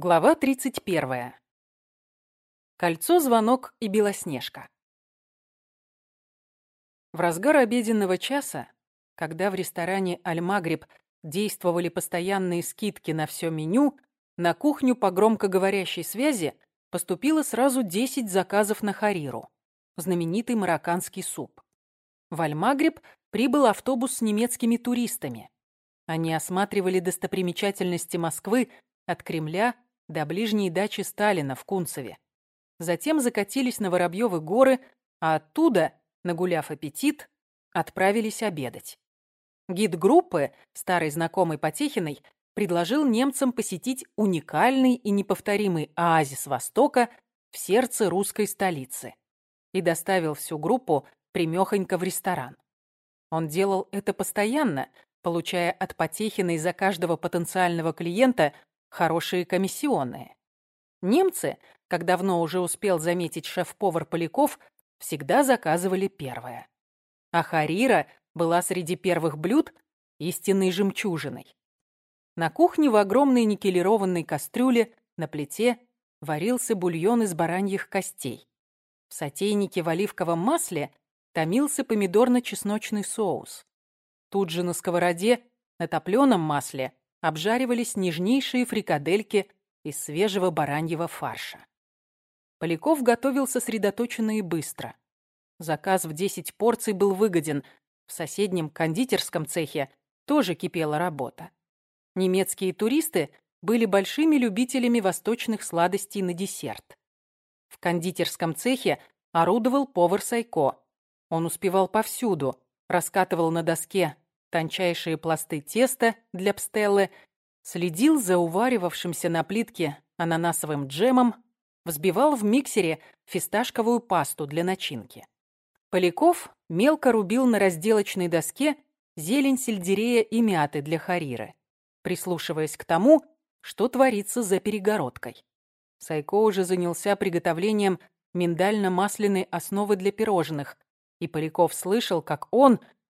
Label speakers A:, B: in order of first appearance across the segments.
A: Глава 31. Кольцо, звонок и Белоснежка. В разгар обеденного часа, когда в ресторане «Альмагриб» действовали постоянные скидки на все меню, на кухню по громкоговорящей связи поступило сразу 10 заказов на хариру, знаменитый марокканский суп. В Альмагриб прибыл автобус с немецкими туристами. Они осматривали достопримечательности Москвы от Кремля до ближней дачи Сталина в Кунцеве. Затем закатились на Воробьёвы горы, а оттуда, нагуляв аппетит, отправились обедать. Гид группы, старый знакомый Потехиной, предложил немцам посетить уникальный и неповторимый оазис Востока в сердце русской столицы и доставил всю группу примёхонько в ресторан. Он делал это постоянно, получая от Потехиной за каждого потенциального клиента хорошие комиссионные. Немцы, как давно уже успел заметить шеф-повар Поляков, всегда заказывали первое. А харира была среди первых блюд истинной жемчужиной. На кухне в огромной никелированной кастрюле на плите варился бульон из бараньих костей. В сотейнике в оливковом масле томился помидорно-чесночный соус. Тут же на сковороде на топленом масле обжаривались нежнейшие фрикадельки из свежего бараньего фарша. Поляков готовил сосредоточенно и быстро. Заказ в 10 порций был выгоден. В соседнем кондитерском цехе тоже кипела работа. Немецкие туристы были большими любителями восточных сладостей на десерт. В кондитерском цехе орудовал повар Сайко. Он успевал повсюду, раскатывал на доске тончайшие пласты теста для пстеллы, следил за уваривавшимся на плитке ананасовым джемом, взбивал в миксере фисташковую пасту для начинки. Поляков мелко рубил на разделочной доске зелень сельдерея и мяты для хариры, прислушиваясь к тому, что творится за перегородкой. Сайко уже занялся приготовлением миндально-масляной основы для пирожных, и Поляков слышал, как он,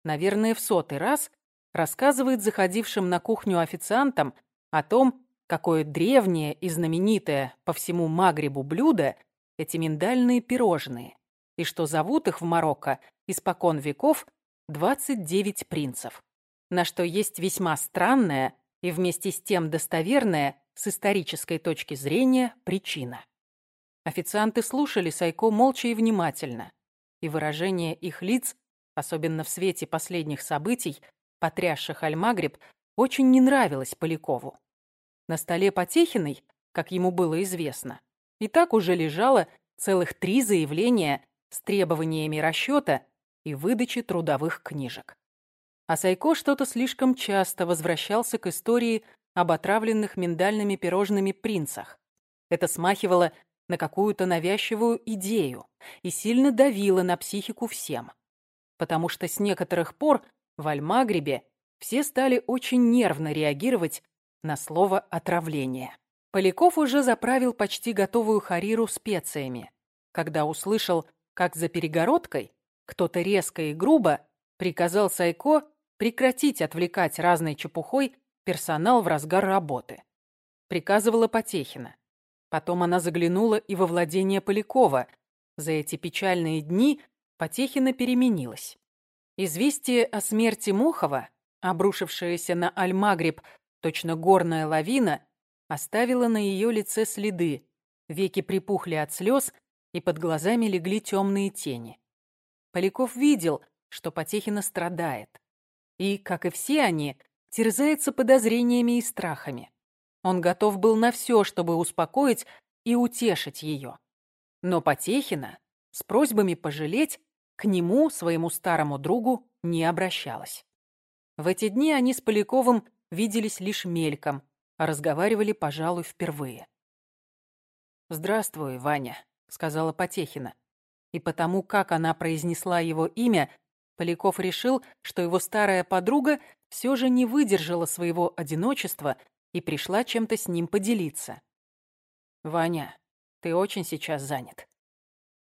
A: наверное, в сотый раз, рассказывает заходившим на кухню официантам о том, какое древнее и знаменитое по всему Магрибу блюдо эти миндальные пирожные, и что зовут их в Марокко испокон веков 29 принцев, на что есть весьма странная и вместе с тем достоверная с исторической точки зрения причина. Официанты слушали Сайко молча и внимательно, и выражение их лиц особенно в свете последних событий, потрясших Альмагриб, очень не нравилось Полякову. На столе Потехиной, как ему было известно, и так уже лежало целых три заявления с требованиями расчета и выдачи трудовых книжек. А Сайко что-то слишком часто возвращался к истории об отравленных миндальными пирожными принцах. Это смахивало на какую-то навязчивую идею и сильно давило на психику всем потому что с некоторых пор в Альмагрибе все стали очень нервно реагировать на слово «отравление». Поляков уже заправил почти готовую хариру специями, когда услышал, как за перегородкой кто-то резко и грубо приказал Сайко прекратить отвлекать разной чепухой персонал в разгар работы. Приказывала Потехина. Потом она заглянула и во владение Полякова. За эти печальные дни Потехина переменилась. Известие о смерти Мохова, обрушившееся на Аль-Магриб, точно горная лавина, оставило на ее лице следы, веки припухли от слез, и под глазами легли темные тени. Поляков видел, что Потехина страдает. И, как и все они, терзается подозрениями и страхами. Он готов был на все, чтобы успокоить и утешить ее. Но Потехина с просьбами пожалеть к нему, своему старому другу, не обращалась. В эти дни они с Поляковым виделись лишь мельком, а разговаривали, пожалуй, впервые. «Здравствуй, Ваня», — сказала Потехина. И потому, как она произнесла его имя, Поляков решил, что его старая подруга все же не выдержала своего одиночества и пришла чем-то с ним поделиться. «Ваня, ты очень сейчас занят.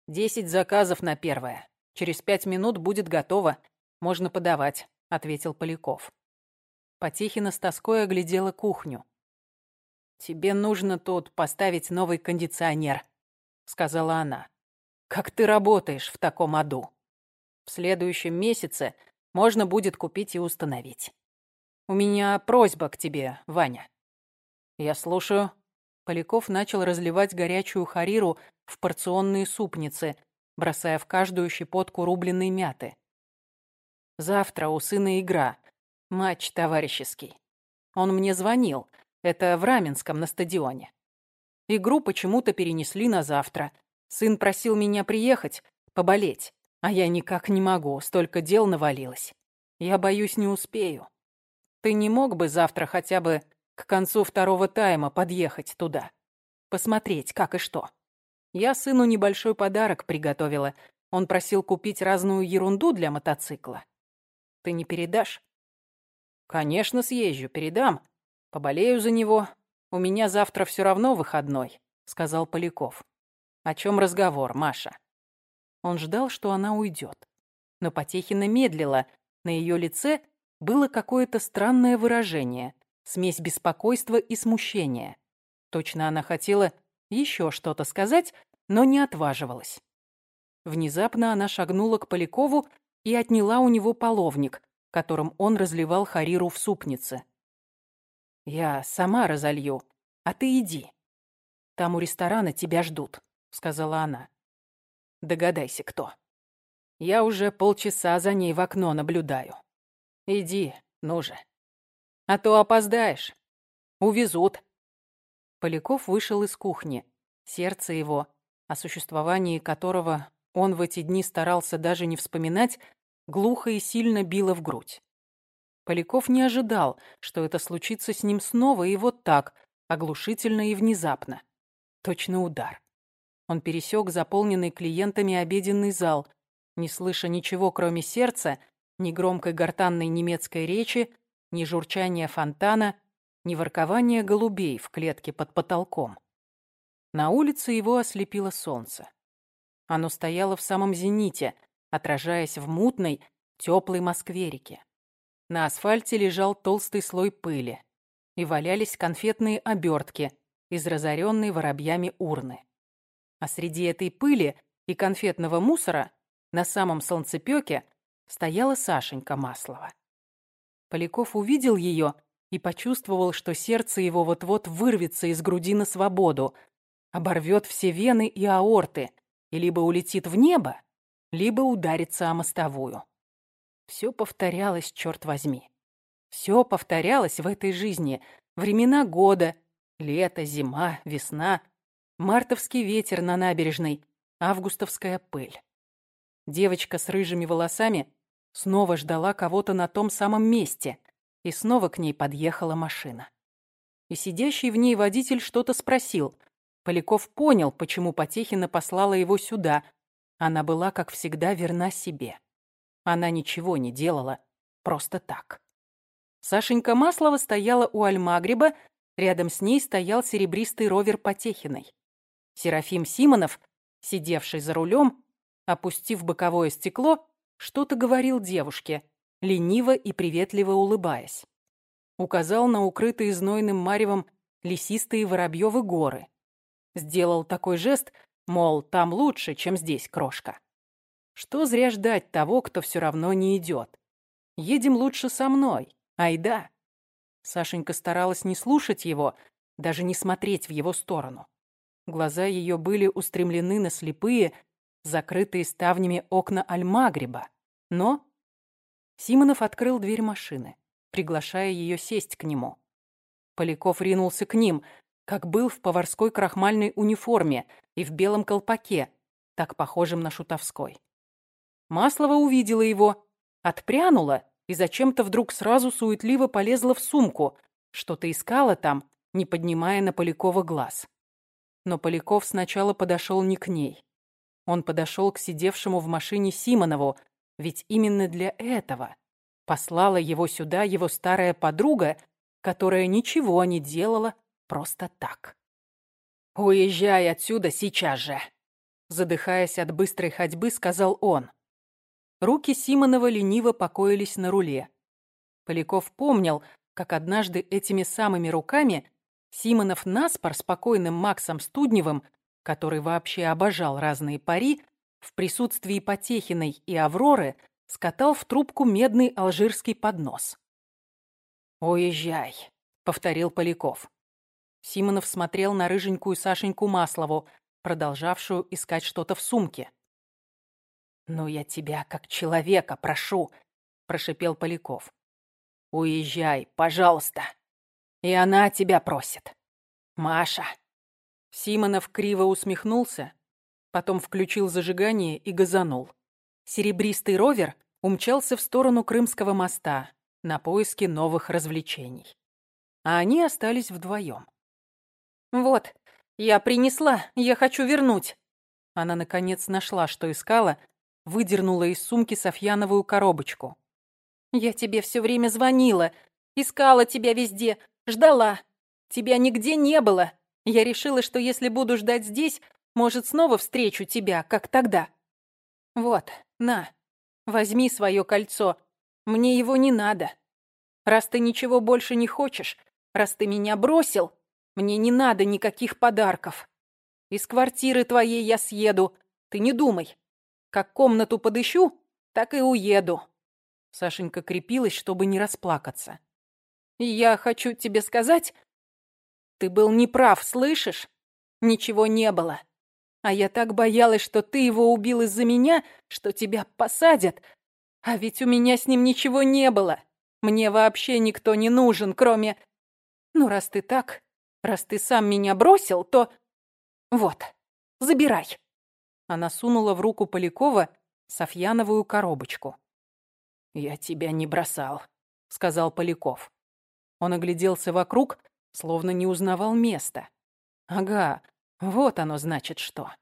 A: Десять заказов на первое. Через пять минут будет готово. Можно подавать», — ответил Поляков. Потехина с тоской оглядела кухню. «Тебе нужно тут поставить новый кондиционер», — сказала она. «Как ты работаешь в таком аду? В следующем месяце можно будет купить и установить. У меня просьба к тебе, Ваня». «Я слушаю». Поляков начал разливать горячую хариру в порционные супницы, бросая в каждую щепотку рубленной мяты. «Завтра у сына игра. Матч товарищеский. Он мне звонил. Это в Раменском на стадионе. Игру почему-то перенесли на завтра. Сын просил меня приехать, поболеть. А я никак не могу, столько дел навалилось. Я боюсь, не успею. Ты не мог бы завтра хотя бы к концу второго тайма подъехать туда? Посмотреть, как и что. Я сыну небольшой подарок приготовила. Он просил купить разную ерунду для мотоцикла. Ты не передашь? Конечно, съезжу, передам. Поболею за него. У меня завтра все равно выходной, сказал Поляков. О чем разговор, Маша? Он ждал, что она уйдет. Но Потехина медлила. На ее лице было какое-то странное выражение, смесь беспокойства и смущения. Точно она хотела еще что-то сказать, но не отваживалась. Внезапно она шагнула к Полякову и отняла у него половник, которым он разливал хариру в супнице. «Я сама разолью, а ты иди. Там у ресторана тебя ждут», — сказала она. «Догадайся, кто. Я уже полчаса за ней в окно наблюдаю. Иди, ну же. А то опоздаешь. Увезут». Поляков вышел из кухни. Сердце его, о существовании которого он в эти дни старался даже не вспоминать, глухо и сильно било в грудь. Поляков не ожидал, что это случится с ним снова и вот так, оглушительно и внезапно. Точно удар. Он пересек заполненный клиентами обеденный зал, не слыша ничего, кроме сердца, ни громкой гортанной немецкой речи, ни журчания фонтана, ни воркования голубей в клетке под потолком. На улице его ослепило солнце. Оно стояло в самом зените, отражаясь в мутной, теплой Москверике. На асфальте лежал толстый слой пыли, и валялись конфетные обертки из разоренной воробьями урны. А среди этой пыли и конфетного мусора на самом солнцепёке стояла Сашенька Маслова. Поляков увидел ее и почувствовал, что сердце его вот-вот вырвется из груди на свободу, оборвет все вены и аорты и либо улетит в небо, либо ударится о мостовую. Все повторялось, черт возьми. Все повторялось в этой жизни. Времена года, лето, зима, весна, мартовский ветер на набережной, августовская пыль. Девочка с рыжими волосами снова ждала кого-то на том самом месте, и снова к ней подъехала машина. И сидящий в ней водитель что-то спросил. Поляков понял, почему Потехина послала его сюда. Она была, как всегда, верна себе. Она ничего не делала, просто так. Сашенька Маслова стояла у Альмагриба, рядом с ней стоял серебристый ровер Потехиной. Серафим Симонов, сидевший за рулем, опустив боковое стекло, что-то говорил девушке, лениво и приветливо улыбаясь. Указал на укрытые знойным маревом лесистые Воробьёвы горы. Сделал такой жест, мол, там лучше, чем здесь, крошка. Что зря ждать того, кто все равно не идет? Едем лучше со мной. Айда. Сашенька старалась не слушать его, даже не смотреть в его сторону. Глаза ее были устремлены на слепые, закрытые ставнями окна Альмагриба. Но Симонов открыл дверь машины, приглашая ее сесть к нему. Поляков ринулся к ним, как был в поварской крахмальной униформе и в белом колпаке, так похожем на шутовской. Маслова увидела его, отпрянула и зачем-то вдруг сразу суетливо полезла в сумку, что-то искала там, не поднимая на Полякова глаз. Но Поляков сначала подошел не к ней. Он подошел к сидевшему в машине Симонову, ведь именно для этого послала его сюда его старая подруга, которая ничего не делала просто так. «Уезжай отсюда сейчас же!» Задыхаясь от быстрой ходьбы, сказал он. Руки Симонова лениво покоились на руле. Поляков помнил, как однажды этими самыми руками Симонов наспор спокойным Максом Студневым, который вообще обожал разные пари, в присутствии Потехиной и Авроры скатал в трубку медный алжирский поднос. «Уезжай», — повторил Поляков. Симонов смотрел на рыженькую Сашеньку Маслову, продолжавшую искать что-то в сумке. «Ну, я тебя как человека прошу», — прошипел Поляков. «Уезжай, пожалуйста. И она тебя просит. Маша». Симонов криво усмехнулся, потом включил зажигание и газанул. Серебристый ровер умчался в сторону Крымского моста на поиски новых развлечений. А они остались вдвоем. «Вот, я принесла, я хочу вернуть». Она, наконец, нашла, что искала, выдернула из сумки Софьяновую коробочку. «Я тебе все время звонила, искала тебя везде, ждала. Тебя нигде не было. Я решила, что если буду ждать здесь, может, снова встречу тебя, как тогда. Вот, на, возьми свое кольцо. Мне его не надо. Раз ты ничего больше не хочешь, раз ты меня бросил, мне не надо никаких подарков. Из квартиры твоей я съеду, ты не думай. Как комнату подыщу, так и уеду. Сашенька крепилась, чтобы не расплакаться. И я хочу тебе сказать, ты был неправ, слышишь? Ничего не было. А я так боялась, что ты его убил из-за меня, что тебя посадят. А ведь у меня с ним ничего не было. Мне вообще никто не нужен, кроме... Ну, раз ты так, раз ты сам меня бросил, то... Вот, забирай. Она сунула в руку Полякова Софьяновую коробочку. «Я тебя не бросал», — сказал Поляков. Он огляделся вокруг, словно не узнавал места. «Ага, вот оно значит что.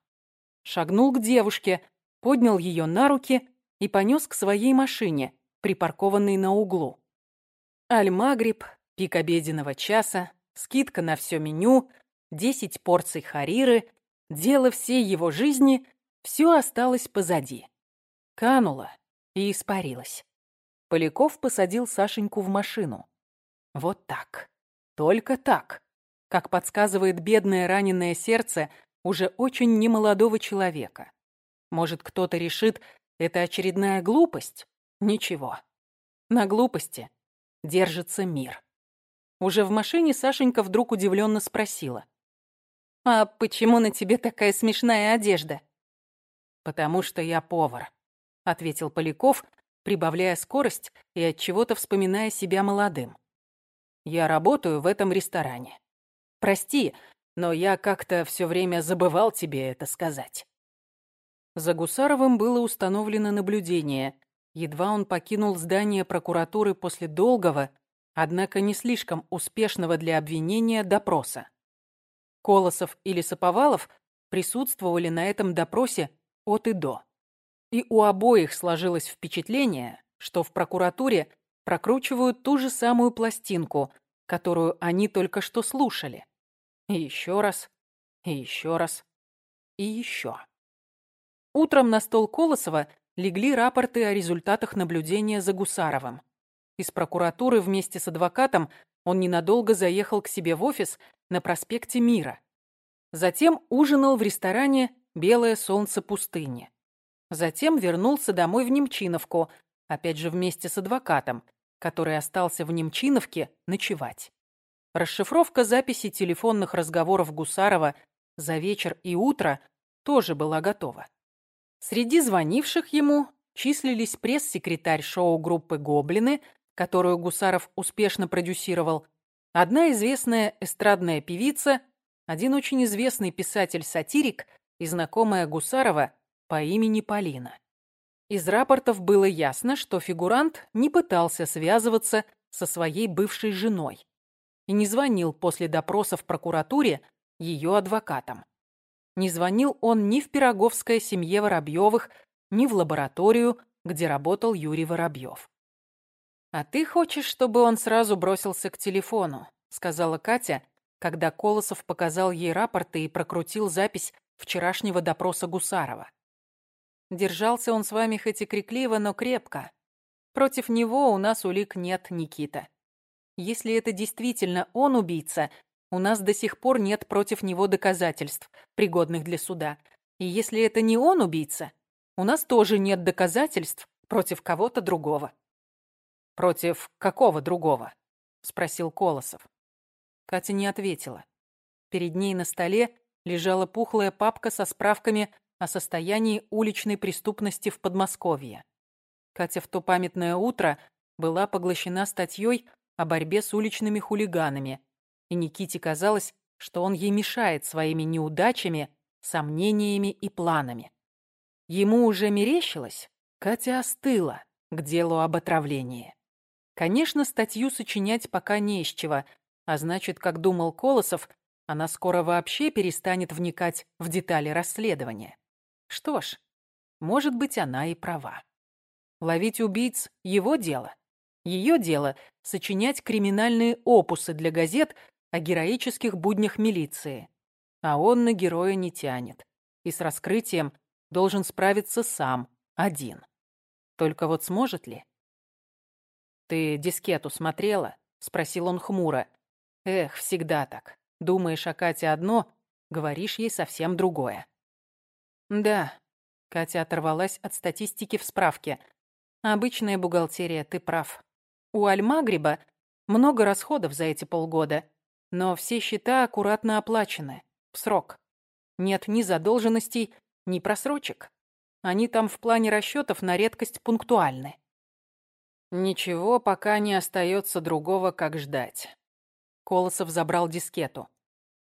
A: Шагнул к девушке, поднял ее на руки и понес к своей машине, припаркованной на углу. Аль-Магриб, пик обеденного часа, скидка на все меню, 10 порций хариры, дело всей его жизни, все осталось позади. Кануло и испарилось. Поляков посадил Сашеньку в машину. Вот так. Только так как подсказывает бедное раненое сердце уже очень немолодого человека. Может, кто-то решит, это очередная глупость? Ничего. На глупости держится мир. Уже в машине Сашенька вдруг удивленно спросила. «А почему на тебе такая смешная одежда?» «Потому что я повар», — ответил Поляков, прибавляя скорость и от чего то вспоминая себя молодым. «Я работаю в этом ресторане. Прости, но я как-то все время забывал тебе это сказать». За Гусаровым было установлено наблюдение. Едва он покинул здание прокуратуры после долгого, однако не слишком успешного для обвинения допроса. Колосов и Лесоповалов присутствовали на этом допросе от и до. И у обоих сложилось впечатление, что в прокуратуре прокручивают ту же самую пластинку, которую они только что слушали. И еще раз, и еще раз, и еще. Утром на стол Колосова легли рапорты о результатах наблюдения за Гусаровым. Из прокуратуры вместе с адвокатом он ненадолго заехал к себе в офис на проспекте Мира. Затем ужинал в ресторане «Белое солнце пустыни». Затем вернулся домой в Немчиновку, опять же вместе с адвокатом, который остался в Немчиновке ночевать. Расшифровка записи телефонных разговоров Гусарова за вечер и утро тоже была готова. Среди звонивших ему числились пресс-секретарь шоу-группы «Гоблины», которую Гусаров успешно продюсировал, одна известная эстрадная певица, один очень известный писатель-сатирик и знакомая Гусарова по имени Полина. Из рапортов было ясно, что фигурант не пытался связываться со своей бывшей женой и не звонил после допроса в прокуратуре ее адвокатам. Не звонил он ни в Пироговское семье Воробьевых, ни в лабораторию, где работал Юрий Воробьев. «А ты хочешь, чтобы он сразу бросился к телефону?» — сказала Катя, когда Колосов показал ей рапорты и прокрутил запись вчерашнего допроса Гусарова. Держался он с вами хоть и крикливо, но крепко. Против него у нас улик нет, Никита. Если это действительно он убийца, У нас до сих пор нет против него доказательств, пригодных для суда. И если это не он убийца, у нас тоже нет доказательств против кого-то другого.
B: «Против какого другого?» — спросил Колосов.
A: Катя не ответила. Перед ней на столе лежала пухлая папка со справками о состоянии уличной преступности в Подмосковье. Катя в то памятное утро была поглощена статьей о борьбе с уличными хулиганами, и Никите казалось, что он ей мешает своими неудачами, сомнениями и планами. Ему уже мерещилось, Катя остыла к делу об отравлении. Конечно, статью сочинять пока не из чего, а значит, как думал Колосов, она скоро вообще перестанет вникать в детали расследования. Что ж, может быть, она и права. Ловить убийц — его дело. Ее дело — сочинять криминальные опусы для газет о героических буднях милиции. А он на героя не тянет. И с раскрытием должен справиться сам, один. Только вот сможет ли?
B: «Ты дискету смотрела?» — спросил он хмуро.
A: «Эх, всегда так. Думаешь о Кате одно, говоришь ей совсем другое». «Да», — Катя оторвалась от статистики в справке. «Обычная бухгалтерия, ты прав. У Альмагриба много расходов за эти полгода, но все счета аккуратно оплачены, в срок. Нет ни задолженностей, ни просрочек. Они там в плане расчетов на редкость пунктуальны.
B: Ничего пока не остается другого, как ждать.
A: Колосов забрал дискету.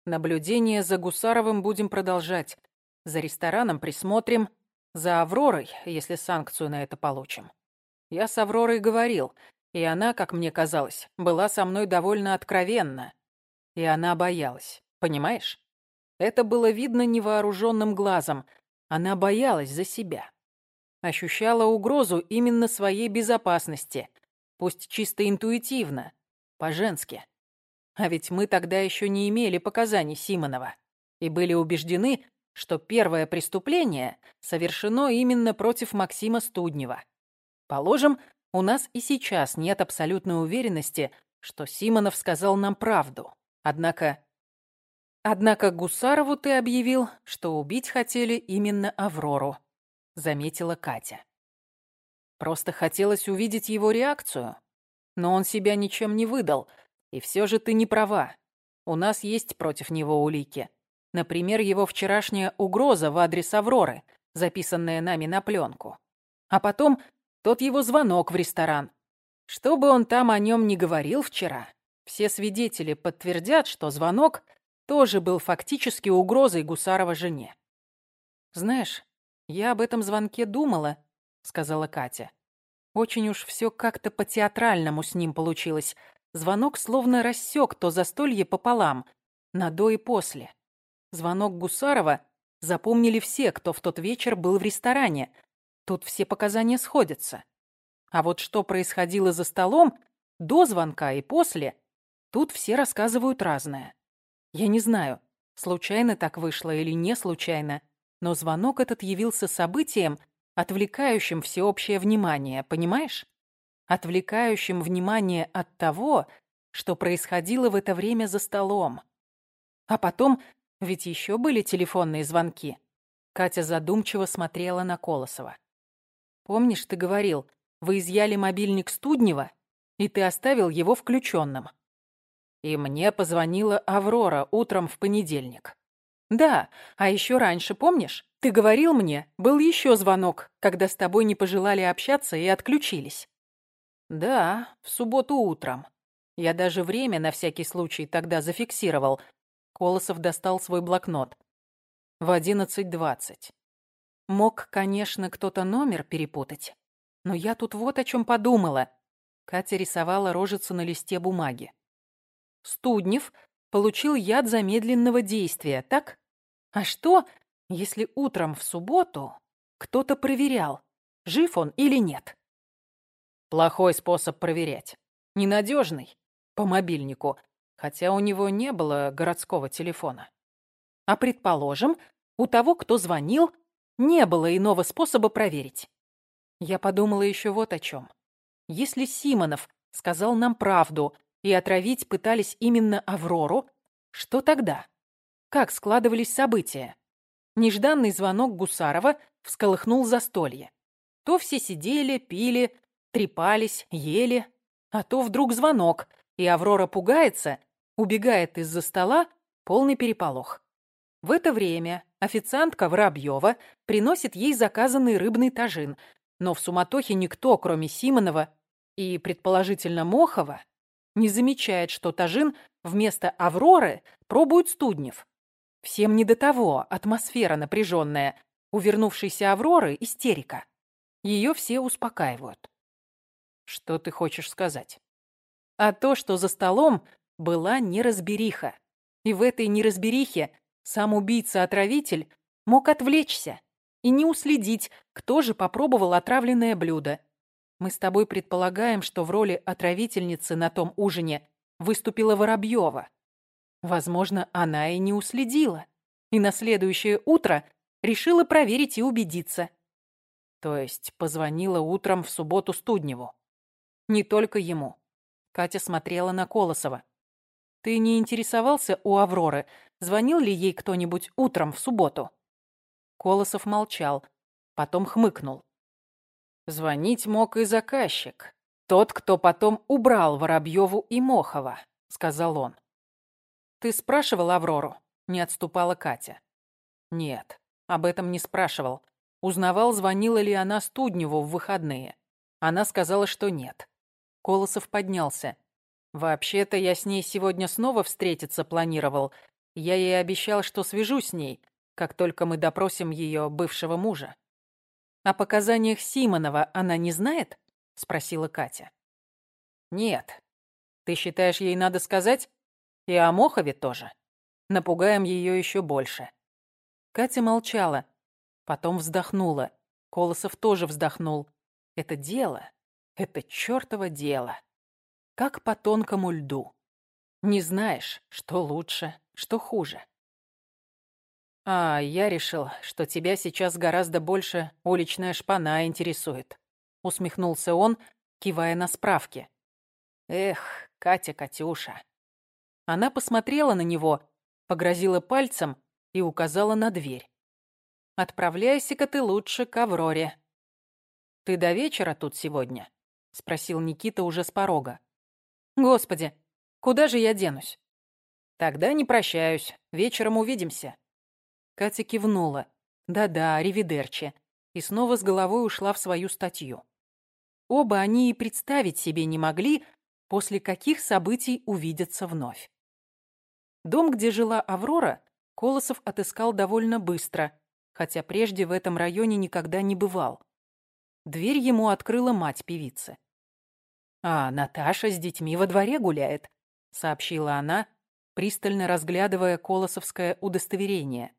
A: Наблюдение за Гусаровым будем продолжать. За рестораном присмотрим. За Авророй, если санкцию на это получим. Я с Авророй говорил, и она, как мне казалось, была со мной довольно откровенна. И она боялась, понимаешь? Это было видно невооруженным глазом. Она боялась за себя ощущала угрозу именно своей безопасности, пусть чисто интуитивно, по-женски. А ведь мы тогда еще не имели показаний Симонова и были убеждены, что первое преступление совершено именно против Максима Студнева. Положим, у нас и сейчас нет абсолютной уверенности, что Симонов сказал нам правду. Однако... Однако Гусарову ты объявил, что убить хотели именно Аврору. — заметила Катя. Просто хотелось увидеть его реакцию. Но он себя ничем не выдал. И все же ты не права. У нас есть против него улики. Например, его вчерашняя угроза в адрес Авроры, записанная нами на пленку. А потом тот его звонок в ресторан. Что бы он там о нем не говорил вчера, все свидетели подтвердят, что звонок тоже был фактически угрозой Гусарова жене. Знаешь, «Я об этом звонке думала», — сказала Катя. «Очень уж все как-то по-театральному с ним получилось. Звонок словно рассек то застолье пополам, на до и после. Звонок Гусарова запомнили все, кто в тот вечер был в ресторане. Тут все показания сходятся. А вот что происходило за столом, до звонка и после, тут все рассказывают разное. Я не знаю, случайно так вышло или не случайно, но звонок этот явился событием, отвлекающим всеобщее внимание, понимаешь? Отвлекающим внимание от того, что происходило в это время за столом. А потом, ведь еще были телефонные звонки. Катя задумчиво смотрела на Колосова. «Помнишь, ты говорил, вы изъяли мобильник Студнева, и ты оставил его включенным?» И мне позвонила Аврора утром в понедельник. «Да, а еще раньше, помнишь? Ты говорил мне, был еще звонок, когда с тобой не пожелали общаться и отключились». «Да, в субботу утром. Я даже время на всякий случай тогда зафиксировал». Колосов достал свой блокнот. «В одиннадцать двадцать. Мог, конечно, кто-то номер перепутать. Но я тут вот о чем подумала». Катя рисовала рожицу на листе бумаги. Студнев получил яд замедленного действия, так? А что, если утром в субботу кто-то проверял, жив он или нет?
B: Плохой способ проверять. Ненадежный. По мобильнику. Хотя у него не было городского телефона.
A: А предположим, у того, кто звонил, не было иного способа проверить. Я подумала еще вот о чем. Если Симонов сказал нам правду и отравить пытались именно Аврору, Что тогда? Как складывались события? Нежданный звонок Гусарова всколыхнул застолье. То все сидели, пили, трепались, ели, а то вдруг звонок, и Аврора пугается, убегает из-за стола, полный переполох. В это время официантка Воробьева приносит ей заказанный рыбный тажин, но в суматохе никто, кроме Симонова и, предположительно, Мохова, не замечает, что тажин вместо Авроры пробует Студнев. Всем не до того, атмосфера напряженная. У вернувшейся Авроры истерика. Ее все успокаивают. Что ты хочешь сказать? А то, что за столом была неразбериха. И в этой неразберихе сам убийца-отравитель мог отвлечься и не уследить, кто же попробовал отравленное блюдо. Мы с тобой предполагаем, что в роли отравительницы на том ужине выступила Воробьева. Возможно, она и не уследила. И на следующее утро решила проверить и убедиться. То есть позвонила утром в субботу Студневу. Не только ему. Катя смотрела на Колосова. Ты не интересовался у Авроры, звонил ли ей кто-нибудь утром в субботу? Колосов молчал, потом хмыкнул. Звонить мог и заказчик. Тот, кто потом убрал Воробьеву и Мохова, сказал он. «Ты спрашивал Аврору?» — не отступала Катя. «Нет, об этом не спрашивал. Узнавал, звонила ли она Студневу в выходные. Она сказала, что нет». Колосов поднялся. «Вообще-то я с ней сегодня снова встретиться планировал. Я ей обещал, что свяжусь с ней, как только мы допросим ее бывшего мужа». «О показаниях Симонова она не знает?» — спросила Катя. «Нет. Ты считаешь, ей надо сказать?» И о Мохове тоже. Напугаем ее еще больше. Катя молчала, потом вздохнула. Колосов тоже вздохнул. Это дело, это чертово дело. Как по тонкому льду. Не знаешь, что лучше, что хуже. А я решил, что тебя сейчас гораздо больше уличная шпана интересует. Усмехнулся он, кивая на справки. Эх, Катя-Катюша. Она посмотрела на него, погрозила пальцем и указала на дверь. «Отправляйся-ка ты лучше к Авроре». «Ты до вечера тут сегодня?» — спросил Никита уже с порога. «Господи, куда же я денусь?» «Тогда не прощаюсь. Вечером увидимся». Катя кивнула. «Да-да, ревидерчи». И снова с головой ушла в свою статью. Оба они и представить себе не могли, после каких событий увидятся вновь. Дом, где жила Аврора, Колосов отыскал довольно быстро, хотя прежде в этом районе никогда не бывал. Дверь ему открыла мать певицы. «А Наташа с детьми во дворе гуляет», — сообщила она, пристально разглядывая колосовское удостоверение.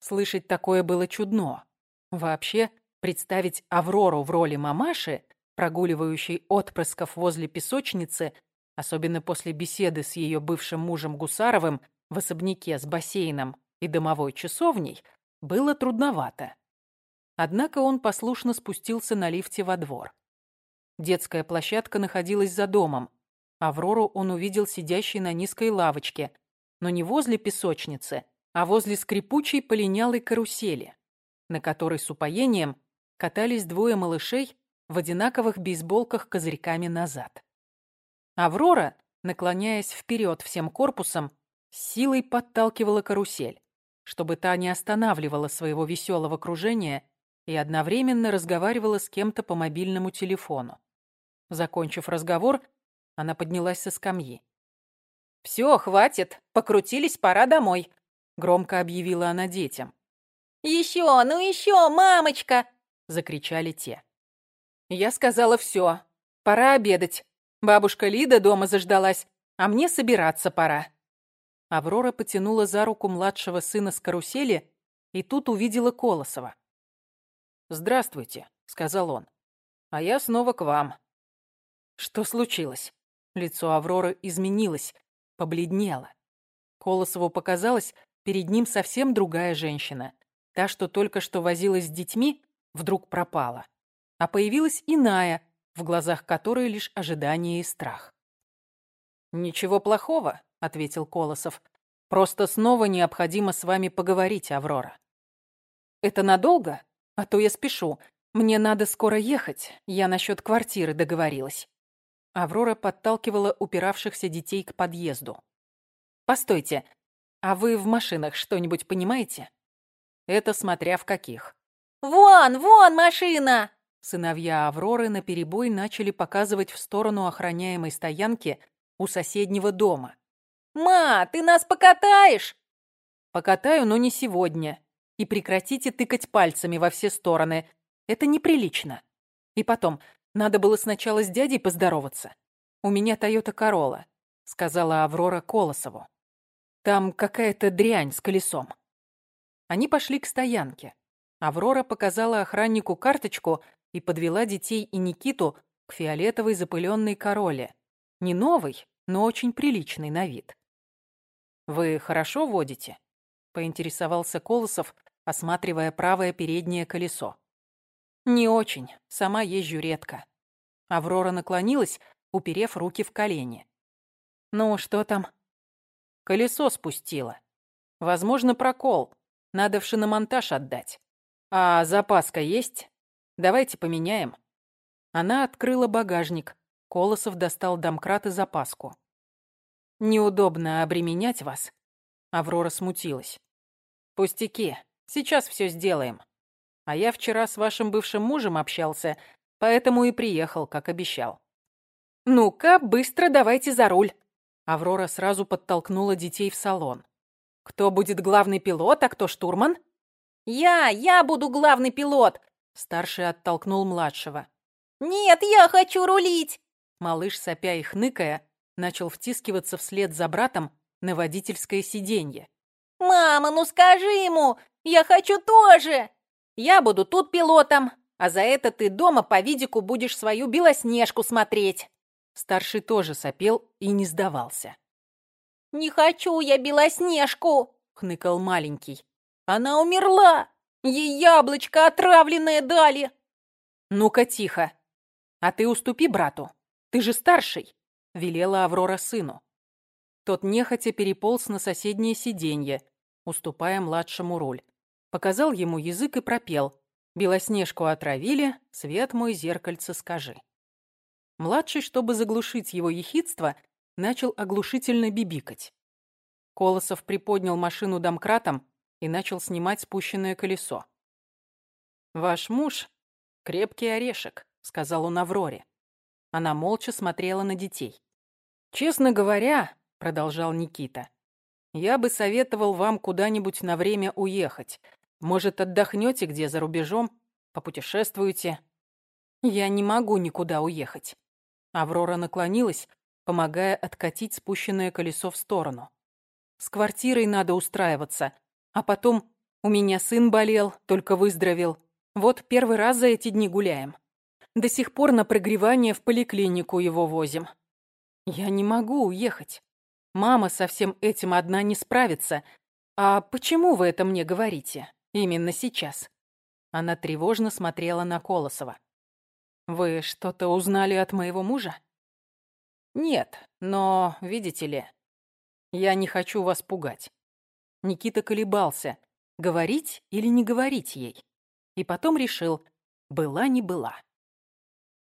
A: Слышать такое было чудно. Вообще, представить Аврору в роли мамаши прогуливающей отпрысков возле песочницы, особенно после беседы с ее бывшим мужем Гусаровым в особняке с бассейном и домовой часовней, было трудновато. Однако он послушно спустился на лифте во двор. Детская площадка находилась за домом. Аврору он увидел сидящей на низкой лавочке, но не возле песочницы, а возле скрипучей полинялой карусели, на которой с упоением катались двое малышей в одинаковых бейсболках козырьками назад. Аврора, наклоняясь вперед всем корпусом, силой подталкивала карусель, чтобы та не останавливала своего веселого кружения и одновременно разговаривала с кем-то по мобильному телефону. Закончив разговор, она поднялась со скамьи. «Все, хватит, покрутились, пора домой», — громко объявила она детям.
C: «Еще, ну еще, мамочка!»
A: — закричали те. Я сказала все. Пора обедать. Бабушка Лида дома заждалась, а мне собираться пора. Аврора потянула за руку младшего сына с карусели и тут увидела Колосова. «Здравствуйте», — сказал он. «А я снова к вам». Что случилось? Лицо Авроры изменилось, побледнело. Колосову показалось, перед ним совсем другая женщина. Та, что только что возилась с детьми, вдруг пропала а появилась иная, в глазах которой лишь ожидание и страх. «Ничего плохого», — ответил Колосов. Просто снова необходимо с вами поговорить, Аврора. Это надолго? А то я спешу. Мне надо скоро ехать. Я насчет квартиры договорилась. Аврора подталкивала упиравшихся детей к подъезду. Постойте, а вы в машинах что-нибудь понимаете? Это смотря в каких.
C: Вон, вон машина!
A: Сыновья Авроры наперебой начали показывать в сторону охраняемой стоянки у соседнего дома.
C: «Ма, ты нас покатаешь?»
A: «Покатаю, но не сегодня. И прекратите тыкать пальцами во все стороны. Это неприлично. И потом, надо было сначала с дядей поздороваться. У меня Тойота Королла», — сказала Аврора Колосову. «Там какая-то дрянь с колесом». Они пошли к стоянке. Аврора показала охраннику карточку и подвела детей и Никиту к фиолетовой запыленной короле. Не новой, но очень приличной на вид. «Вы хорошо водите?» — поинтересовался Колосов, осматривая правое переднее колесо. «Не очень. Сама езжу редко». Аврора наклонилась, уперев руки в колени. «Ну, что там?» «Колесо спустило. Возможно, прокол. Надо в шиномонтаж отдать. А запаска есть? Давайте поменяем». Она открыла багажник. Колосов достал домкрат и запаску. Неудобно обременять вас. Аврора смутилась. Пустяки. Сейчас все сделаем. А я вчера с вашим бывшим мужем общался, поэтому и приехал, как обещал. Ну-ка, быстро давайте за руль. Аврора сразу подтолкнула детей в салон. Кто будет главный пилот, а кто штурман?
C: Я, я буду главный пилот.
A: Старший оттолкнул младшего.
C: Нет, я хочу рулить.
A: Малыш, сопя и хныкая, начал втискиваться вслед за братом на водительское сиденье.
C: «Мама, ну скажи ему! Я хочу тоже! Я буду тут пилотом, а за это ты дома по видику будешь свою Белоснежку смотреть!»
A: Старший тоже сопел и не сдавался.
C: «Не хочу я Белоснежку!» — хныкал маленький. «Она умерла! Ей яблочко отравленное дали!»
A: «Ну-ка, тихо! А ты уступи брату, ты же старший!» велела Аврора сыну. Тот нехотя переполз на соседнее сиденье, уступая младшему руль. Показал ему язык и пропел. «Белоснежку отравили, свет мой зеркальце скажи». Младший, чтобы заглушить его ехидство, начал оглушительно бибикать. Колосов приподнял машину домкратом и начал снимать спущенное колесо. «Ваш муж — крепкий орешек», — сказал он Авроре. Она молча смотрела на детей. «Честно говоря», — продолжал Никита, «я бы советовал вам куда-нибудь на время уехать. Может, отдохнете где за рубежом, попутешествуете?» «Я не могу никуда уехать». Аврора наклонилась, помогая откатить спущенное колесо в сторону. «С квартирой надо устраиваться, а потом у меня сын болел, только выздоровел. Вот первый раз за эти дни гуляем. До сих пор на прогревание в поликлинику его возим. Я не могу уехать. Мама со всем этим одна не справится. А почему вы это мне говорите? Именно сейчас. Она тревожно смотрела на Колосова. Вы что-то узнали от моего мужа? Нет, но, видите ли, я не хочу вас пугать. Никита колебался, говорить или не говорить ей. И потом решил, была не была.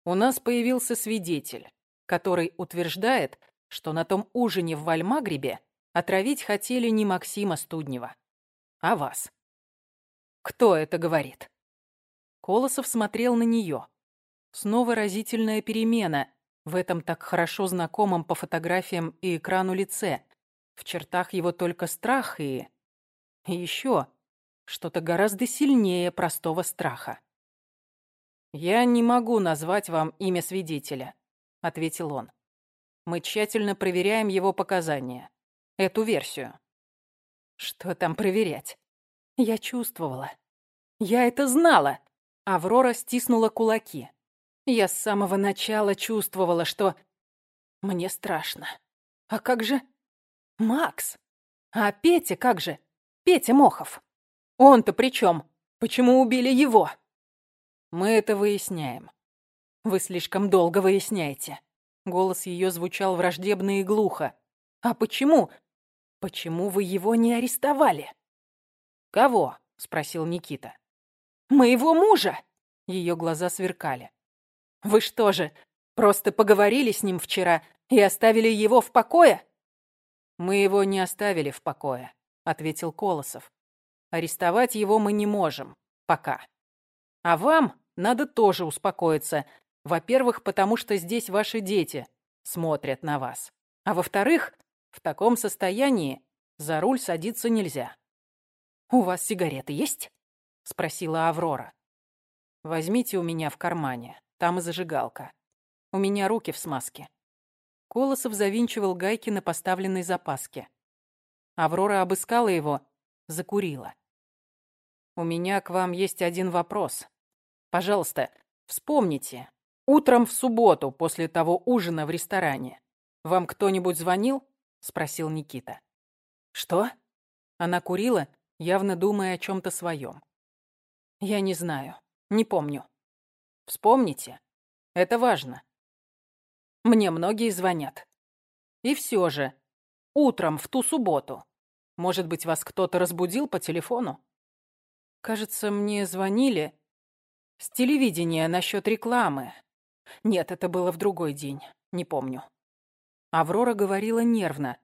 A: У нас появился свидетель который утверждает, что на том ужине в Вальмагребе отравить хотели не Максима Студнева, а вас. Кто это говорит? Колосов смотрел на нее. Снова разительная перемена в этом так хорошо знакомом по фотографиям и экрану лице. В чертах его только страх и... И еще что-то гораздо сильнее простого страха. Я не могу назвать вам имя свидетеля. — ответил он. «Мы тщательно проверяем его показания. Эту версию». «Что там проверять?» «Я чувствовала. Я это знала!» Аврора стиснула кулаки. «Я с самого начала чувствовала, что... Мне страшно. А как же... Макс? А Петя как же? Петя Мохов. Он-то при чем? Почему убили его?» «Мы это выясняем. Вы слишком долго выясняете. Голос ее звучал враждебно и глухо. А почему? Почему вы его не арестовали?
B: Кого? спросил Никита.
A: Моего мужа. Ее глаза сверкали. Вы что же, просто поговорили с ним вчера и оставили его в покое?
B: Мы его не оставили в покое, ответил Колосов. Арестовать его мы не можем. Пока. А вам надо тоже успокоиться. Во-первых, потому что здесь ваши дети смотрят на вас. А во-вторых, в таком состоянии за руль садиться нельзя.
A: «У вас сигареты есть?» — спросила Аврора.
B: «Возьмите у меня в кармане. Там и зажигалка. У меня руки в смазке».
A: Колосов завинчивал гайки на поставленной запаске. Аврора обыскала его, закурила.
B: «У меня к вам есть один вопрос. Пожалуйста, вспомните. Утром в субботу, после того ужина в ресторане, вам кто-нибудь звонил?» — спросил Никита.
A: «Что?»
B: Она курила, явно думая о чем-то своем.
A: «Я не знаю. Не помню».
B: «Вспомните. Это важно».
A: «Мне многие звонят».
B: «И все же. Утром в ту субботу. Может быть, вас кто-то разбудил по телефону?»
A: Кажется, мне звонили с телевидения насчет рекламы. Нет, это было в другой день, не помню. Аврора говорила нервно.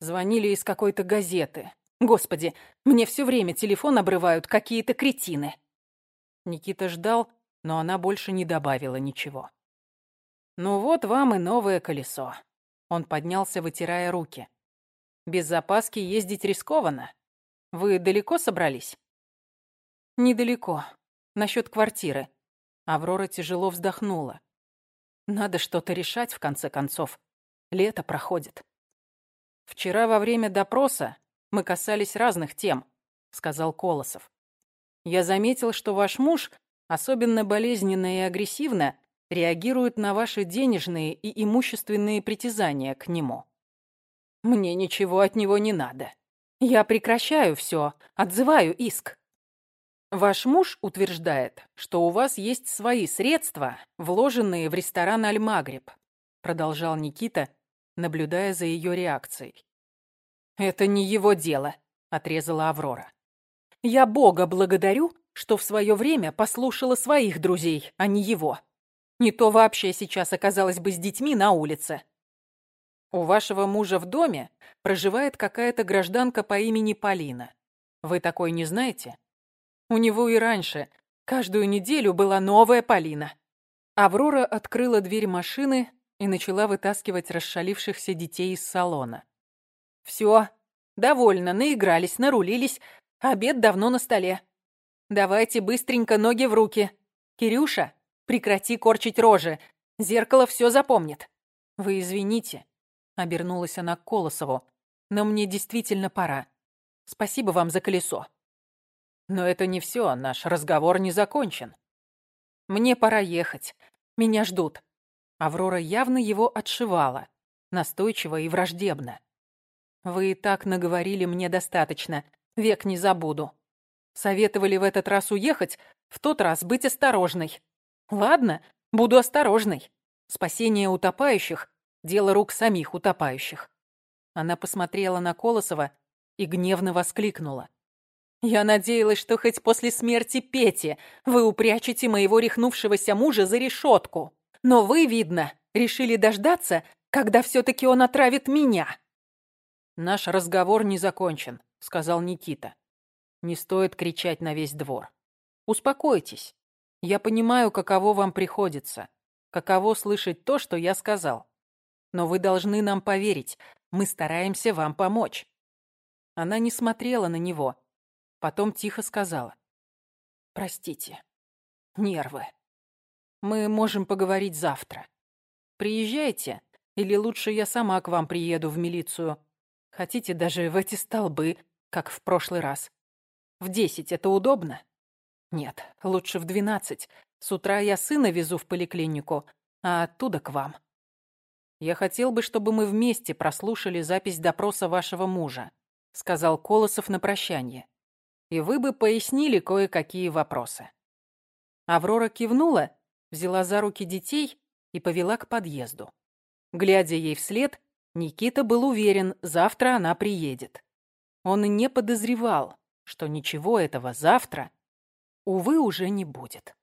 A: Звонили из какой-то газеты. Господи, мне все время телефон обрывают какие-то кретины. Никита ждал, но она больше не добавила ничего.
B: «Ну вот вам и новое колесо». Он поднялся, вытирая руки. «Без запаски ездить рискованно. Вы далеко собрались?»
A: «Недалеко. Насчет квартиры». Аврора тяжело вздохнула. «Надо что-то решать, в конце концов. Лето проходит».
B: «Вчера во время допроса мы касались разных тем», — сказал Колосов. «Я заметил, что ваш муж особенно болезненно и агрессивно реагирует на ваши денежные и имущественные притязания к нему.
A: Мне ничего от него не надо. Я прекращаю все, отзываю иск.
B: Ваш муж утверждает, что у вас есть свои средства, вложенные в ресторан «Альмагриб», продолжал Никита, наблюдая за ее реакцией.
A: «Это не его дело», — отрезала Аврора. «Я Бога благодарю, что в свое время послушала своих друзей, а не его. Не то вообще сейчас оказалась бы с детьми на улице».
B: «У вашего мужа в доме проживает какая-то гражданка по имени Полина. Вы такой не знаете?»
A: У него и раньше каждую неделю была новая Полина. Аврора открыла дверь машины и начала вытаскивать расшалившихся детей из салона. «Все, довольно, наигрались, нарулились, обед давно на столе. Давайте быстренько ноги в руки. Кирюша, прекрати корчить рожи, зеркало все запомнит. Вы извините», — обернулась она к Колосову, «но мне действительно пора. Спасибо вам за колесо».
B: Но это не все, наш разговор не закончен.
A: Мне пора ехать. Меня ждут. Аврора явно его отшивала, настойчиво и враждебно. Вы и так наговорили мне достаточно, век не забуду. Советовали в этот раз уехать, в тот раз быть осторожной. Ладно, буду осторожной. Спасение утопающих — дело рук самих утопающих. Она посмотрела на Колосова и гневно воскликнула. Я надеялась, что хоть после смерти Пети вы упрячете моего рехнувшегося мужа за решетку. Но вы, видно, решили дождаться, когда все-таки он отравит меня.
B: Наш разговор не закончен, сказал Никита. Не стоит кричать на весь двор. Успокойтесь. Я понимаю, каково вам приходится. Каково слышать то, что я сказал. Но вы должны нам поверить. Мы стараемся вам помочь. Она не смотрела на него, Потом тихо сказала. «Простите. Нервы. Мы можем поговорить завтра. Приезжайте, или лучше я сама к вам приеду в милицию. Хотите даже в эти столбы, как в прошлый раз. В десять это удобно? Нет, лучше в двенадцать. С утра я сына везу в поликлинику, а оттуда к вам. Я хотел бы, чтобы мы вместе прослушали запись допроса вашего мужа», — сказал Колосов на прощание и вы бы пояснили кое-какие вопросы». Аврора кивнула, взяла за руки детей и повела к подъезду. Глядя ей вслед,
A: Никита был уверен, завтра она приедет. Он не подозревал, что ничего этого завтра, увы, уже не будет.